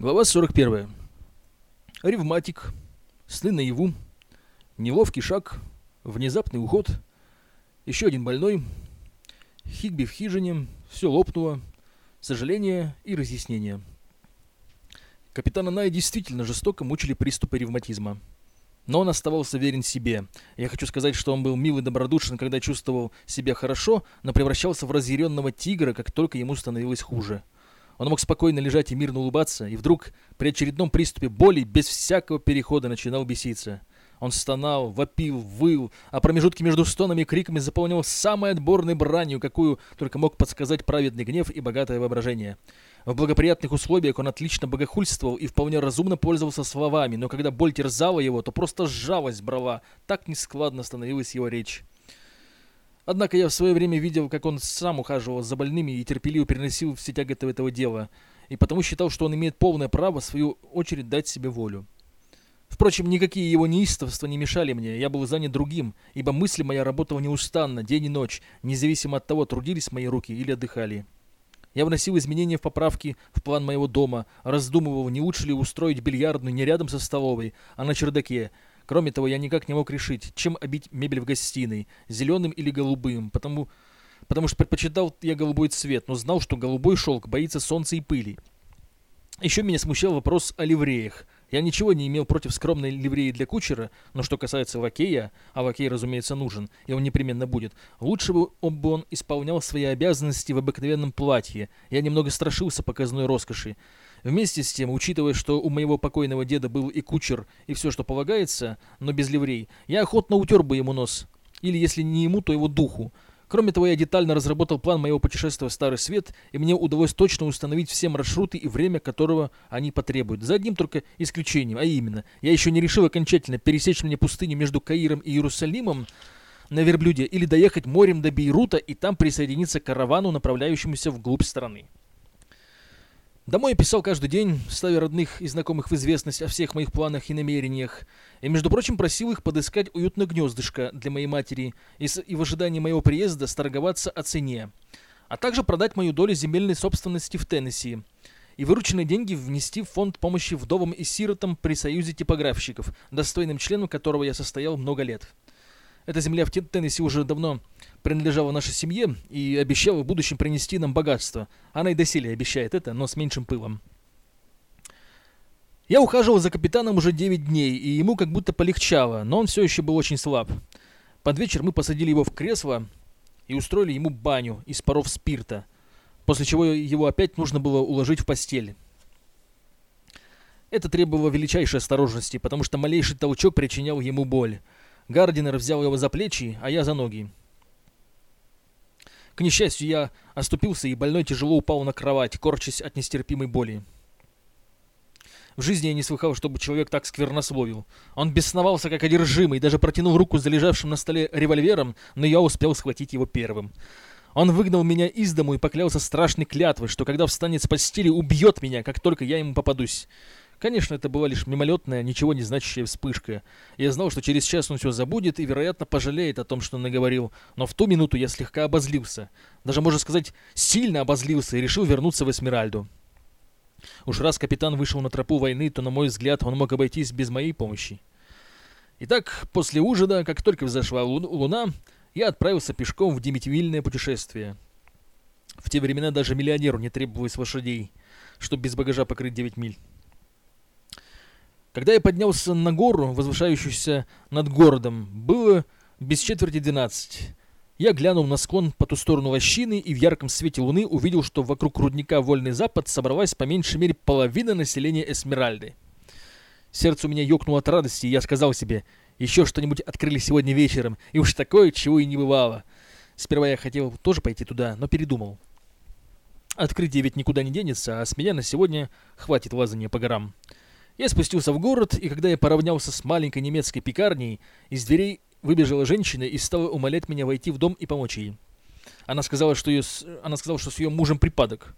Глава 41. Ревматик, сны наяву, неловкий шаг, внезапный уход, еще один больной, Хигби в хижине, все лопнуло, сожаление и разъяснение. Капитана Ная действительно жестоко мучили приступы ревматизма. Но он оставался верен себе. Я хочу сказать, что он был мил и добродушен, когда чувствовал себя хорошо, но превращался в разъяренного тигра, как только ему становилось хуже. Он мог спокойно лежать и мирно улыбаться, и вдруг при очередном приступе боли без всякого перехода начинал беситься. Он стонал, вопил, выл, а промежутки между стонами и криками заполнял самой отборной бранью, какую только мог подсказать праведный гнев и богатое воображение. В благоприятных условиях он отлично богохульствовал и вполне разумно пользовался словами, но когда боль терзала его, то просто сжалась брова, так нескладно становилась его речь. Однако я в свое время видел, как он сам ухаживал за больными и терпеливо переносил все тяготы этого дела, и потому считал, что он имеет полное право, в свою очередь, дать себе волю. Впрочем, никакие его неистовства не мешали мне, я был занят другим, ибо мысль моя работала неустанно, день и ночь, независимо от того, трудились мои руки или отдыхали. Я вносил изменения в поправки в план моего дома, раздумывал, не лучше ли устроить бильярдную не рядом со столовой, а на чердаке, Кроме того, я никак не мог решить, чем обить мебель в гостиной, зеленым или голубым, потому, потому что предпочитал я голубой цвет, но знал, что голубой шелк боится солнца и пыли. Еще меня смущал вопрос о ливреях. Я ничего не имел против скромной ливреи для кучера, но что касается лакея, а лакей, разумеется, нужен, и он непременно будет, лучше бы он, исполнял свои обязанности в обыкновенном платье. Я немного страшился показной роскоши. Вместе с тем, учитывая, что у моего покойного деда был и кучер, и все, что полагается, но без ливрей, я охотно утер бы ему нос. Или, если не ему, то его духу. Кроме того, я детально разработал план моего путешествия в Старый Свет, и мне удалось точно установить все маршруты и время, которого они потребуют. За одним только исключением, а именно, я еще не решил окончательно пересечь мне пустыню между Каиром и Иерусалимом на верблюде или доехать морем до Бейрута и там присоединиться к каравану, направляющемуся вглубь страны. Домой писал каждый день, ставя родных и знакомых в известность о всех моих планах и намерениях, и, между прочим, просил их подыскать уютное гнездышко для моей матери и, с, и в ожидании моего приезда сторговаться о цене, а также продать мою долю земельной собственности в Теннесси и вырученные деньги внести в фонд помощи вдовам и сиротам при союзе типографщиков, достойным членом которого я состоял много лет. Эта земля в Теннесси уже давно принадлежала нашей семье и обещала в будущем принести нам богатство. Она и доселе обещает это, но с меньшим пылом. Я ухаживал за капитаном уже 9 дней, и ему как будто полегчало, но он все еще был очень слаб. Под вечер мы посадили его в кресло и устроили ему баню из паров спирта, после чего его опять нужно было уложить в постель. Это требовало величайшей осторожности, потому что малейший толчок причинял ему боль. Гардинер взял его за плечи, а я за ноги. К несчастью, я оступился, и больной тяжело упал на кровать, корчась от нестерпимой боли. В жизни я не слыхал, чтобы человек так сквернословил. Он бесновался как одержимый, даже протянул руку за лежавшим на столе револьвером, но я успел схватить его первым. Он выгнал меня из дому и поклялся страшной клятвой, что когда встанет с постели, убьет меня, как только я ему попадусь. Конечно, это была лишь мимолетная, ничего не значащая вспышка. Я знал, что через час он все забудет и, вероятно, пожалеет о том, что наговорил, но в ту минуту я слегка обозлился. Даже, можно сказать, сильно обозлился и решил вернуться в Эсмеральду. Уж раз капитан вышел на тропу войны, то, на мой взгляд, он мог обойтись без моей помощи. Итак, после ужина, как только взошла луна, я отправился пешком в девятимильное путешествие. В те времена даже миллионеру не требовалось лошадей, чтобы без багажа покрыть 9 миль. Когда я поднялся на гору, возвышающуюся над городом, было без четверти двенадцать. Я глянул на склон по ту сторону лощины и в ярком свете луны увидел, что вокруг рудника Вольный Запад собралась по меньшей мере половина населения Эсмеральды. Сердце у меня ёкнуло от радости, и я сказал себе, еще что-нибудь открыли сегодня вечером, и уж такое, чего и не бывало. Сперва я хотел тоже пойти туда, но передумал. Открытие ведь никуда не денется, а с меня на сегодня хватит лазания по горам. Я спустился в город, и когда я поравнялся с маленькой немецкой пекарней, из дверей выбежала женщина и стала умолять меня войти в дом и помочь ей. Она сказала, что, ее, она сказала, что с ее мужем припадок.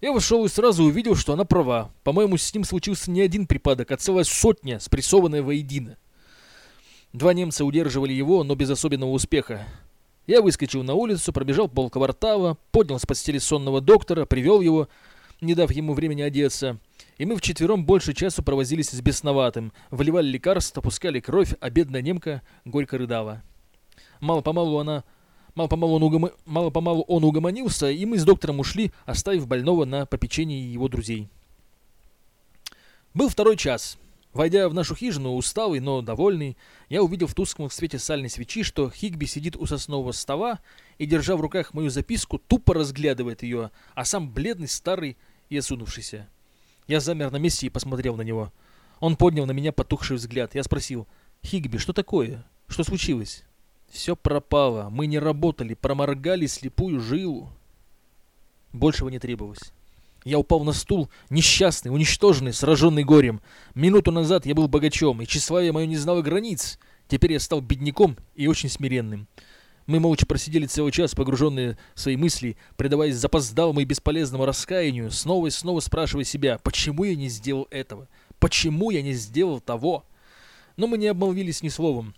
Я вошел и сразу увидел, что она права. По-моему, с ним случился не один припадок, а целая сотня, спрессованная воедино. Два немца удерживали его, но без особенного успеха. Я выскочил на улицу, пробежал полквартала, поднял с постели сонного доктора, привел его, не дав ему времени одеться, И мы вчетвером больше часу провозились с бесноватым, выливали лекарства, пускали кровь, а бедная немка горько рыдала. Мало-помалу она... Мало-помалу он, угом... Мало-помалу он угомонился, и мы с доктором ушли, оставив больного на попечении его друзей. Был второй час. Войдя в нашу хижину, усталый, но довольный, я увидел в тусклом свете сальной свечи, что Хигби сидит у соснового стола и, держа в руках мою записку, тупо разглядывает ее, а сам бледный, старый и осунувшийся. Я замер на месте и посмотрел на него. Он поднял на меня потухший взгляд. Я спросил, «Хигби, что такое? Что случилось?» «Все пропало. Мы не работали, проморгали слепую жилу». Большего не требовалось. Я упал на стул, несчастный, уничтоженный, сраженный горем. Минуту назад я был богачом, и тщеславие мое не знало границ. Теперь я стал бедняком и очень смиренным. Мы молча просидели целый час, погруженные в свои мысли, предаваясь запоздалому и бесполезному раскаянию, снова и снова спрашивая себя, почему я не сделал этого, почему я не сделал того. Но мы не обмолвились ни словом.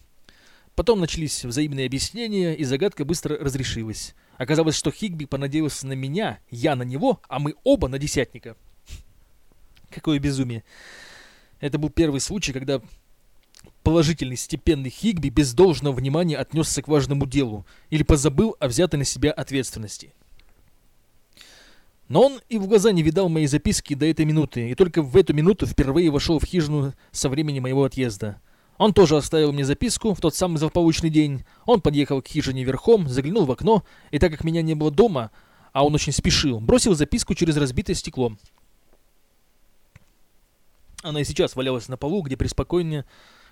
Потом начались взаимные объяснения, и загадка быстро разрешилась. Оказалось, что Хигби понадеялся на меня, я на него, а мы оба на десятника. Какое безумие. Это был первый случай, когда положительный степенный Хигби без должного внимания отнесся к важному делу или позабыл о взятой на себя ответственности. Но он и в глаза не видал моей записки до этой минуты, и только в эту минуту впервые вошел в хижину со времени моего отъезда. Он тоже оставил мне записку в тот самый злополучный день. Он подъехал к хижине верхом, заглянул в окно, и так как меня не было дома, а он очень спешил, бросил записку через разбитое стекло. Она и сейчас валялась на полу, где преспокойнее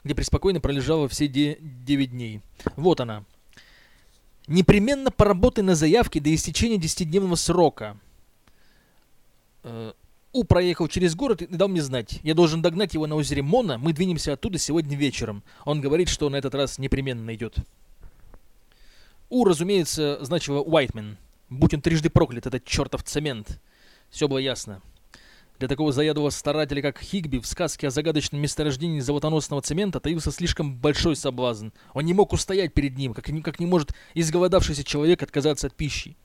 где преспокойно пролежала все 9 дней. Вот она. Непременно поработай на заявке до истечения 10-дневного срока. Э, У проехал через город и дал мне знать. Я должен догнать его на озере Мона. Мы двинемся оттуда сегодня вечером. Он говорит, что на этот раз непременно найдет. У, разумеется, значило Уайтмен. Будь он трижды проклят, этот чертов цемент. Все было ясно. Для такого заядлого старателя, как Хигби, в сказке о загадочном месторождении золотоносного цемента таился слишком большой соблазн. Он не мог устоять перед ним, как, как не может изголодавшийся человек отказаться от пищи.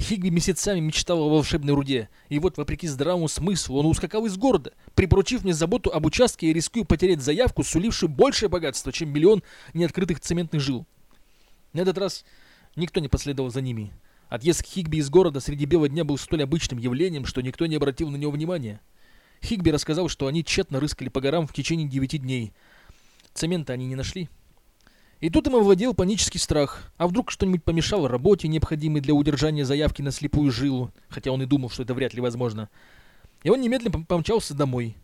Хигби месяцами мечтал о волшебной руде, и вот, вопреки здравому смыслу, он ускакал из города, припоручив мне заботу об участке и рискуя потерять заявку, сулившую большее богатство, чем миллион неоткрытых цементных жил. На этот раз никто не последовал за ними. Отъезд Хигби из города среди бела дня был столь обычным явлением, что никто не обратил на него внимания. Хигби рассказал, что они тщетно рыскали по горам в течение девяти дней. Цемента они не нашли. И тут им овладел панический страх. А вдруг что-нибудь помешало работе, необходимой для удержания заявки на слепую жилу, хотя он и думал, что это вряд ли возможно. И он немедленно помчался домой.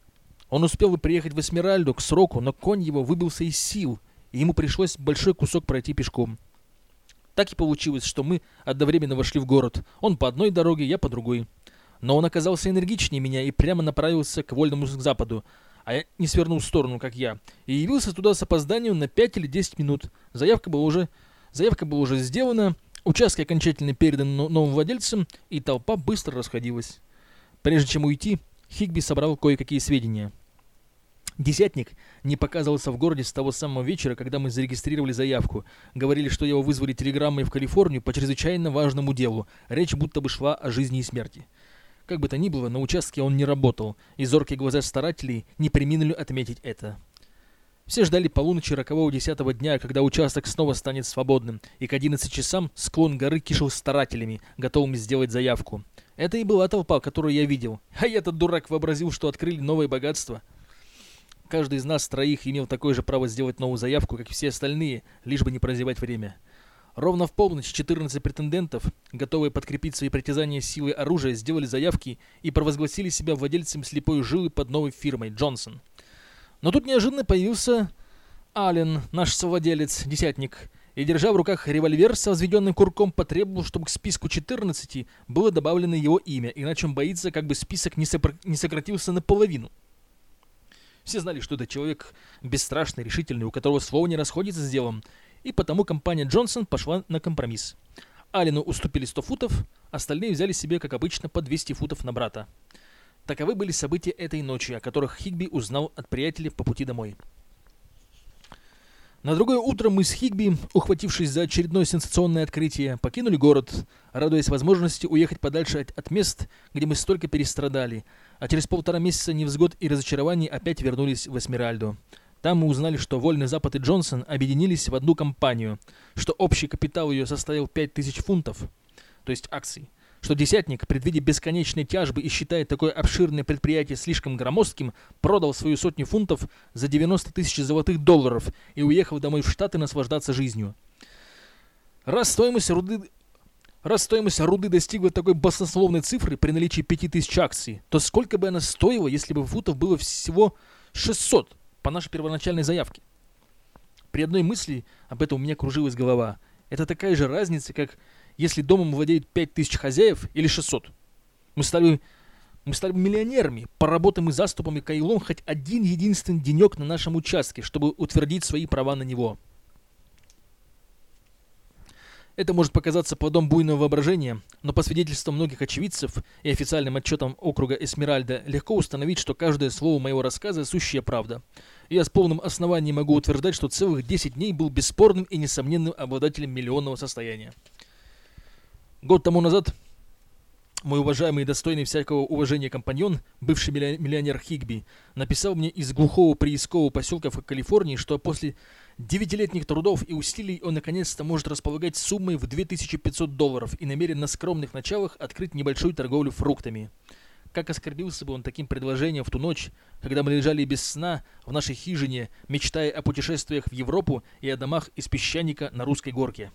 Он успел бы приехать в Эсмеральду к сроку, но конь его выбился из сил, и ему пришлось большой кусок пройти пешком. Так и получилось, что мы одновременно вошли в город. Он по одной дороге, я по другой. Но он оказался энергичнее меня и прямо направился к вольному западу, а я не свернул в сторону, как я, и явился туда с опозданием на 5 или 10 минут. Заявка была уже, заявка была уже сделана, участок окончательно передан новым владельцам, и толпа быстро расходилась. Прежде чем уйти, Хигби собрал кое-какие сведения. Десятник не показывался в городе с того самого вечера, когда мы зарегистрировали заявку. Говорили, что его вызвали телеграммой в Калифорнию по чрезвычайно важному делу. Речь будто бы шла о жизни и смерти. Как бы то ни было, на участке он не работал, и зоркие глаза старателей не приминули отметить это. Все ждали полуночи рокового десятого дня, когда участок снова станет свободным, и к 11 часам склон горы кишел старателями, готовыми сделать заявку. Это и была толпа, которую я видел. А я этот дурак вообразил, что открыли новое богатство — Каждый из нас троих имел такое же право сделать новую заявку, как и все остальные, лишь бы не прозевать время. Ровно в полночь 14 претендентов, готовые подкрепить свои притязания силой оружия, сделали заявки и провозгласили себя владельцем слепой жилы под новой фирмой Джонсон. Но тут неожиданно появился Аллен, наш совладелец, десятник, и, держа в руках револьвер с возведенным курком, потребовал, чтобы к списку 14 было добавлено его имя, иначе он боится, как бы список не, сопро... не сократился наполовину. Все знали, что это человек бесстрашный, решительный, у которого слово не расходится с делом, и потому компания Джонсон пошла на компромисс. Алину уступили 100 футов, остальные взяли себе, как обычно, по 200 футов на брата. Таковы были события этой ночи, о которых Хигби узнал от приятеля по пути домой. На другое утро мы с Хигби, ухватившись за очередное сенсационное открытие, покинули город, радуясь возможности уехать подальше от, мест, где мы столько перестрадали, а через полтора месяца невзгод и разочарований опять вернулись в Эсмеральду. Там мы узнали, что Вольный Запад и Джонсон объединились в одну компанию, что общий капитал ее составил 5000 фунтов, то есть акций, что Десятник, предвидя бесконечные тяжбы и считая такое обширное предприятие слишком громоздким, продал свою сотню фунтов за 90 тысяч золотых долларов и уехал домой в Штаты наслаждаться жизнью. Раз стоимость руды Раз стоимость руды достигла такой баснословной цифры при наличии 5000 акций, то сколько бы она стоила, если бы футов было всего 600 по нашей первоначальной заявке? При одной мысли об этом у меня кружилась голова. Это такая же разница, как если домом владеет 5000 хозяев или 600. Мы стали, мы стали миллионерами, поработаем и заступом и хоть один единственный денек на нашем участке, чтобы утвердить свои права на него. Это может показаться плодом буйного воображения, но по свидетельствам многих очевидцев и официальным отчетам округа Эсмеральда легко установить, что каждое слово моего рассказа – сущая правда. Я с полным основанием могу утверждать, что целых 10 дней был бесспорным и несомненным обладателем миллионного состояния. Год тому назад мой уважаемый и достойный всякого уважения компаньон, бывший миллионер Хигби, написал мне из глухого приискового поселка в Калифорнии, что после девятилетних трудов и усилий он наконец-то может располагать суммой в 2500 долларов и намерен на скромных началах открыть небольшую торговлю фруктами. Как оскорбился бы он таким предложением в ту ночь, когда мы лежали без сна в нашей хижине, мечтая о путешествиях в Европу и о домах из песчаника на русской горке.